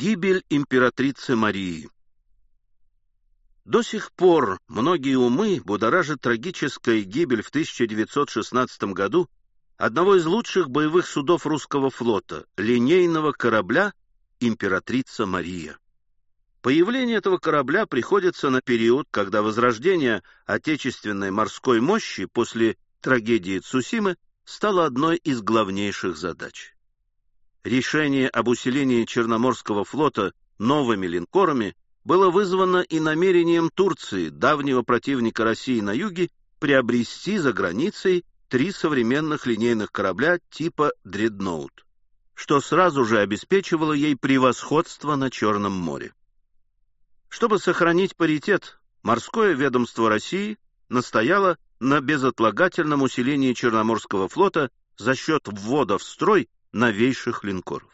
Гибель императрицы Марии До сих пор многие умы будоражит трагическая гибель в 1916 году одного из лучших боевых судов русского флота, линейного корабля «Императрица Мария». Появление этого корабля приходится на период, когда возрождение отечественной морской мощи после трагедии Цусимы стало одной из главнейших задач. Решение об усилении Черноморского флота новыми линкорами было вызвано и намерением Турции, давнего противника России на юге, приобрести за границей три современных линейных корабля типа «Дредноут», что сразу же обеспечивало ей превосходство на Черном море. Чтобы сохранить паритет, морское ведомство России настояло на безотлагательном усилении Черноморского флота за счет ввода в строй новейших линкоров.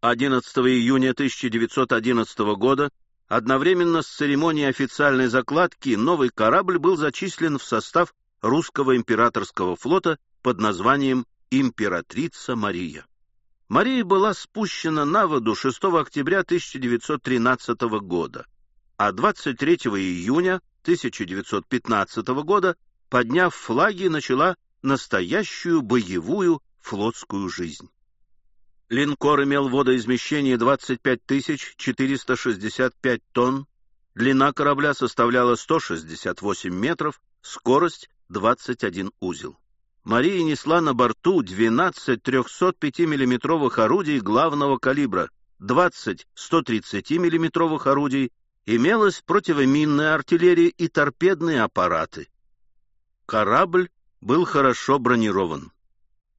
11 июня 1911 года одновременно с церемонией официальной закладки новый корабль был зачислен в состав русского императорского флота под названием «Императрица Мария». Мария была спущена на воду 6 октября 1913 года, а 23 июня 1915 года, подняв флаги, начала настоящую боевую флотскую жизнь. Линкор имел водоизмещение 25 465 тонн, длина корабля составляла 168 метров, скорость 21 узел. Мария несла на борту 12 305 миллиметровых орудий главного калибра, 20 130 миллиметровых орудий, имелась противоминная артиллерия и торпедные аппараты. Корабль был хорошо бронирован.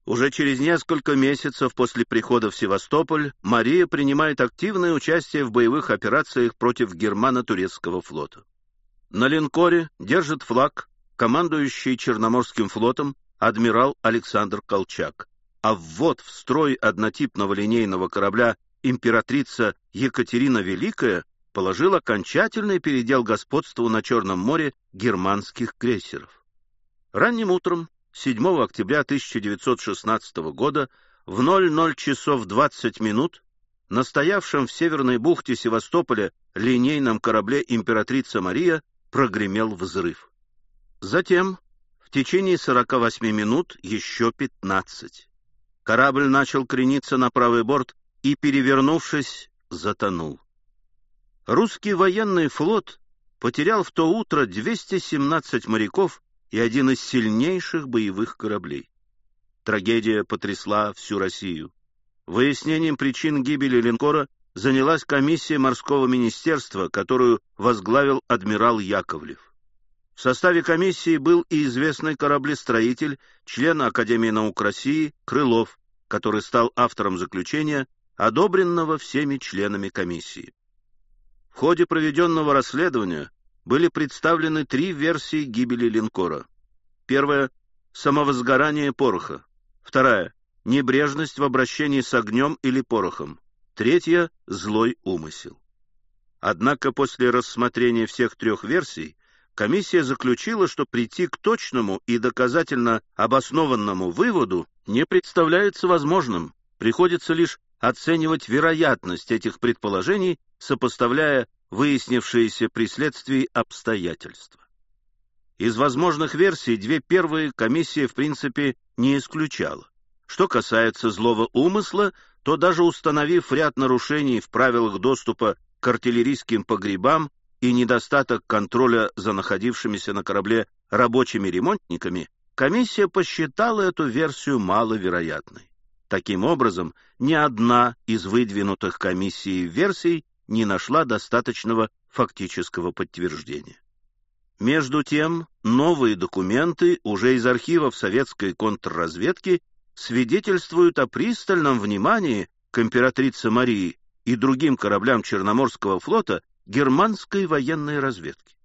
Уже через несколько месяцев после прихода в Севастополь Мария принимает активное участие в боевых операциях против германо-турецкого флота. На линкоре держит флаг командующий Черноморским флотом адмирал Александр Колчак, а ввод в строй однотипного линейного корабля императрица Екатерина Великая положил окончательный передел господству на Черном море германских крейсеров. Ранним утром 7 октября 1916 года в 00 часов 20 минут на стоявшем в северной бухте Севастополя линейном корабле «Императрица Мария» прогремел взрыв. Затем, в течение 48 минут, еще 15. Корабль начал крениться на правый борт и, перевернувшись, затонул. Русский военный флот потерял в то утро 217 моряков и один из сильнейших боевых кораблей. Трагедия потрясла всю Россию. Выяснением причин гибели линкора занялась комиссия морского министерства, которую возглавил адмирал Яковлев. В составе комиссии был и известный кораблестроитель, член Академии наук России Крылов, который стал автором заключения, одобренного всеми членами комиссии. В ходе проведенного расследования были представлены три версии гибели линкора. Первая — самовозгорание пороха. Вторая — небрежность в обращении с огнем или порохом. Третья — злой умысел. Однако после рассмотрения всех трех версий комиссия заключила, что прийти к точному и доказательно обоснованному выводу не представляется возможным, приходится лишь оценивать вероятность этих предположений, сопоставляя выяснившиеся при следствии обстоятельства. Из возможных версий две первые комиссия в принципе не исключала. Что касается злого умысла, то даже установив ряд нарушений в правилах доступа к артиллерийским погребам и недостаток контроля за находившимися на корабле рабочими ремонтниками, комиссия посчитала эту версию маловероятной. Таким образом, ни одна из выдвинутых комиссией версий не нашла достаточного фактического подтверждения. Между тем, новые документы уже из архивов советской контрразведки свидетельствуют о пристальном внимании к императрице Марии и другим кораблям Черноморского флота германской военной разведки.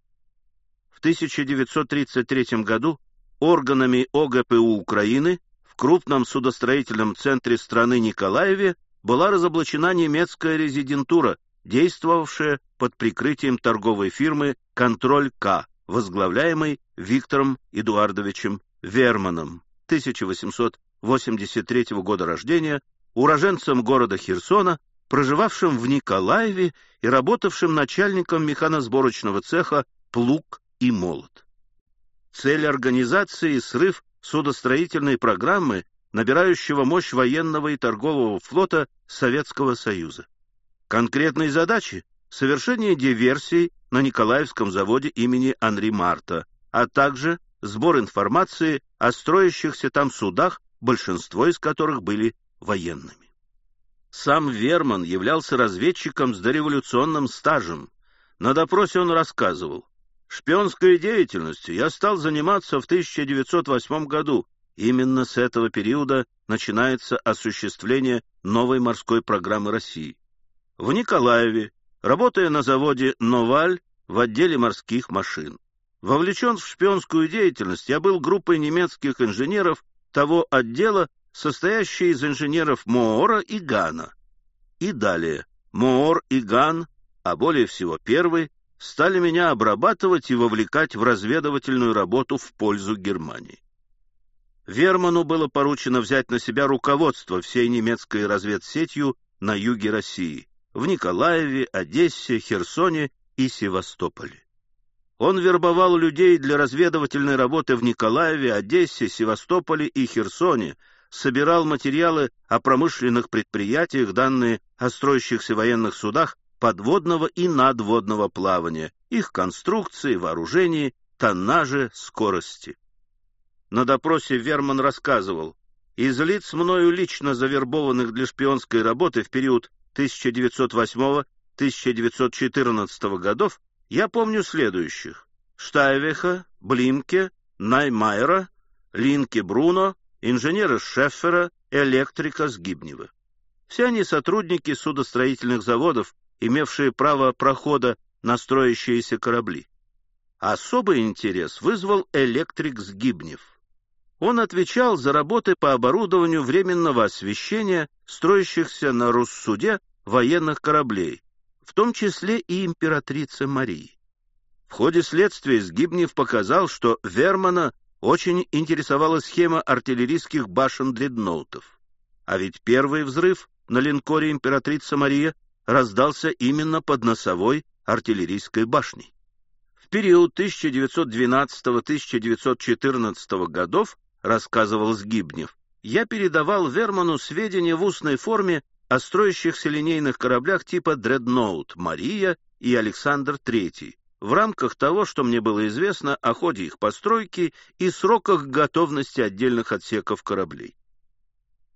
В 1933 году органами ОГПУ Украины в крупном судостроительном центре страны Николаеве была разоблачена немецкая резидентура, действовавшая под прикрытием торговой фирмы «Контроль К», возглавляемой Виктором Эдуардовичем Верманом, 1883 года рождения, уроженцем города Херсона, проживавшим в Николаеве и работавшим начальником механосборочного цеха «Плуг и молот». Цель организации — срыв судостроительной программы, набирающего мощь военного и торгового флота Советского Союза. Конкретные задачи — совершение диверсий на Николаевском заводе имени Анри Марта, а также сбор информации о строящихся там судах, большинство из которых были военными. Сам Верман являлся разведчиком с дореволюционным стажем. На допросе он рассказывал, «Шпионской деятельностью я стал заниматься в 1908 году. Именно с этого периода начинается осуществление новой морской программы России. В Николаеве, работая на заводе «Новаль» в отделе морских машин. Вовлечен в шпионскую деятельность, я был группой немецких инженеров того отдела, состоящий из инженеров Моора и Гана. И далее Моор и Ган, а более всего первый, стали меня обрабатывать и вовлекать в разведывательную работу в пользу Германии. Верману было поручено взять на себя руководство всей немецкой разведсетью на юге России, в Николаеве, Одессе, Херсоне и Севастополе. Он вербовал людей для разведывательной работы в Николаеве, Одессе, Севастополе и Херсоне, собирал материалы о промышленных предприятиях, данные о строящихся военных судах подводного и надводного плавания, их конструкции, вооружении, тоннаже, скорости. На допросе Верман рассказывал, из лиц мною лично завербованных для шпионской работы в период 1908-1914 годов я помню следующих. Штайвеха, Блимке, Наймайера, Линке Бруно, инженера Шеффера, электрика Сгибнева. Все они сотрудники судостроительных заводов, имевшие право прохода на строящиеся корабли. Особый интерес вызвал электрик Сгибнев. Он отвечал за работы по оборудованию временного освещения строящихся на Руссуде военных кораблей, в том числе и императрицы Марии. В ходе следствия Сгибнев показал, что Вермана очень интересовала схема артиллерийских башен дредноутов. А ведь первый взрыв на линкоре «Императрица Мария» раздался именно под носовой артиллерийской башней. В период 1912-1914 годов, рассказывал Сгибнев, я передавал Верману сведения в устной форме о строящихся линейных кораблях типа «Дредноут» «Мария» и «Александр III», в рамках того, что мне было известно о ходе их постройки и сроках готовности отдельных отсеков кораблей.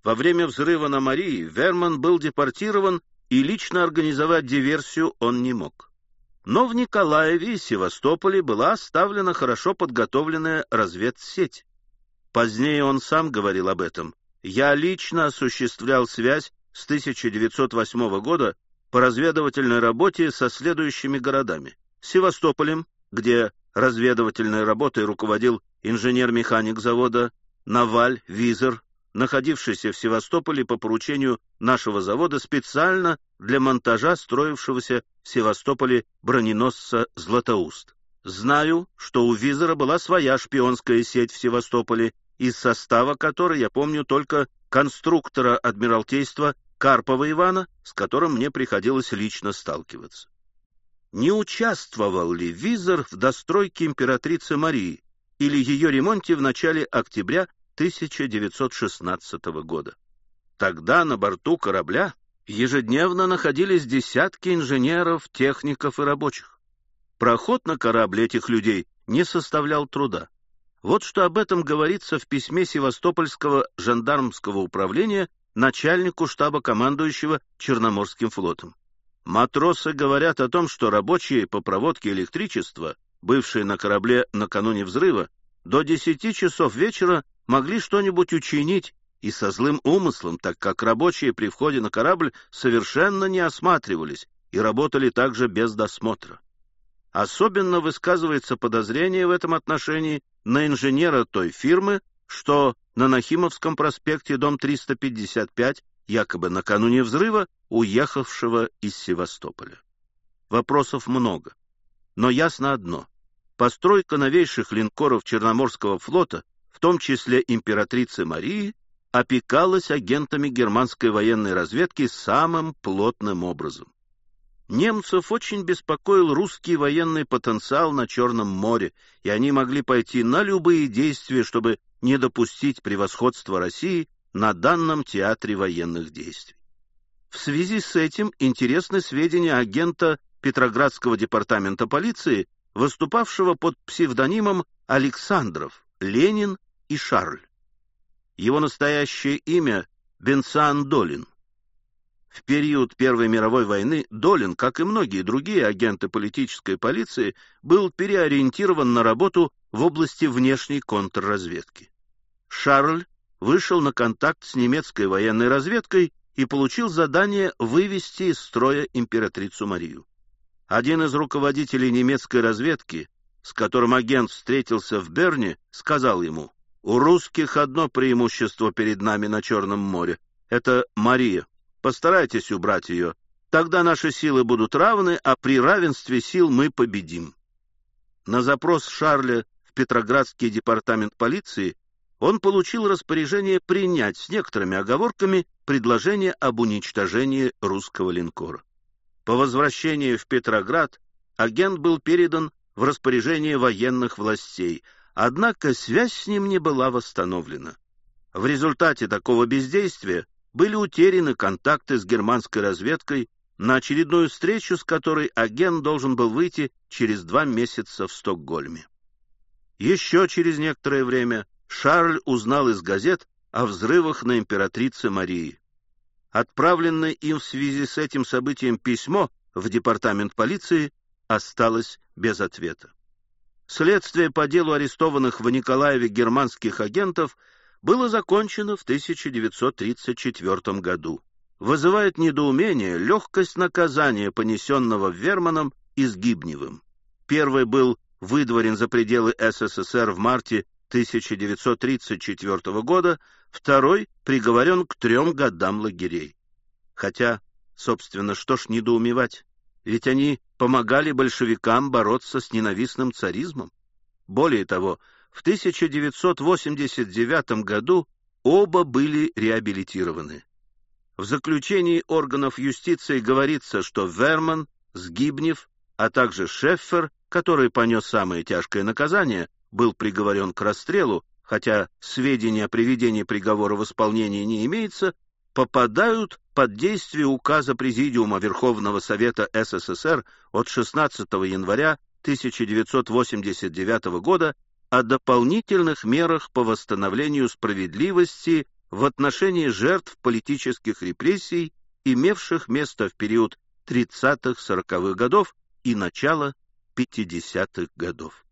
Во время взрыва на Марии Верман был депортирован, и лично организовать диверсию он не мог. Но в Николаеве и Севастополе была оставлена хорошо подготовленная разведсеть. Позднее он сам говорил об этом. «Я лично осуществлял связь с 1908 года по разведывательной работе со следующими городами. Севастополем, где разведывательной работой руководил инженер-механик завода Наваль Визер, находившийся в Севастополе по поручению нашего завода специально для монтажа строившегося в Севастополе броненосца «Златоуст». Знаю, что у Визера была своя шпионская сеть в Севастополе, из состава которой я помню только конструктора Адмиралтейства Карпова Ивана, с которым мне приходилось лично сталкиваться не участвовал ли Визер в достройке императрицы Марии или ее ремонте в начале октября 1916 года. Тогда на борту корабля ежедневно находились десятки инженеров, техников и рабочих. Проход на корабль этих людей не составлял труда. Вот что об этом говорится в письме Севастопольского жандармского управления начальнику штаба командующего Черноморским флотом. Матросы говорят о том, что рабочие по проводке электричества, бывшие на корабле накануне взрыва, до десяти часов вечера могли что-нибудь учинить и со злым умыслом, так как рабочие при входе на корабль совершенно не осматривались и работали также без досмотра. Особенно высказывается подозрение в этом отношении на инженера той фирмы, что на Нахимовском проспекте, дом 355, якобы накануне взрыва, уехавшего из Севастополя. Вопросов много, но ясно одно. Постройка новейших линкоров Черноморского флота, в том числе императрицы Марии, опекалась агентами германской военной разведки самым плотным образом. Немцев очень беспокоил русский военный потенциал на Черном море, и они могли пойти на любые действия, чтобы не допустить превосходства России на данном театре военных действий. В связи с этим интересны сведения агента Петроградского департамента полиции, выступавшего под псевдонимом Александров, Ленин и Шарль. Его настоящее имя — Бенсан Долин. В период Первой мировой войны Долин, как и многие другие агенты политической полиции, был переориентирован на работу в области внешней контрразведки. Шарль вышел на контакт с немецкой военной разведкой и получил задание вывести из строя императрицу Марию. Один из руководителей немецкой разведки, с которым агент встретился в Берне, сказал ему, «У русских одно преимущество перед нами на Черном море — это Мария. Постарайтесь убрать ее. Тогда наши силы будут равны, а при равенстве сил мы победим». На запрос Шарля в Петроградский департамент полиции он получил распоряжение принять с некоторыми оговорками предложение об уничтожении русского линкора. По возвращении в Петроград агент был передан в распоряжение военных властей, однако связь с ним не была восстановлена. В результате такого бездействия были утеряны контакты с германской разведкой, на очередную встречу с которой агент должен был выйти через два месяца в Стокгольме. Еще через некоторое время Шарль узнал из газет о взрывах на императрице Марии. Отправленное им в связи с этим событием письмо в департамент полиции осталось без ответа. Следствие по делу арестованных в Николаеве германских агентов было закончено в 1934 году. Вызывает недоумение легкость наказания, понесенного Верманом и Сгибневым. Первый был выдворен за пределы СССР в марте 1934 года, второй приговорен к трем годам лагерей. Хотя, собственно, что ж недоумевать, ведь они помогали большевикам бороться с ненавистным царизмом. Более того, в 1989 году оба были реабилитированы. В заключении органов юстиции говорится, что Верман, Сгибнев, а также Шеффер, который понес самое тяжкое наказание, был приговорен к расстрелу, хотя сведения о приведении приговора в исполнение не имеется, попадают под действие указа Президиума Верховного Совета СССР от 16 января 1989 года о дополнительных мерах по восстановлению справедливости в отношении жертв политических репрессий, имевших место в период 30-40-х годов и начала 50-х годов.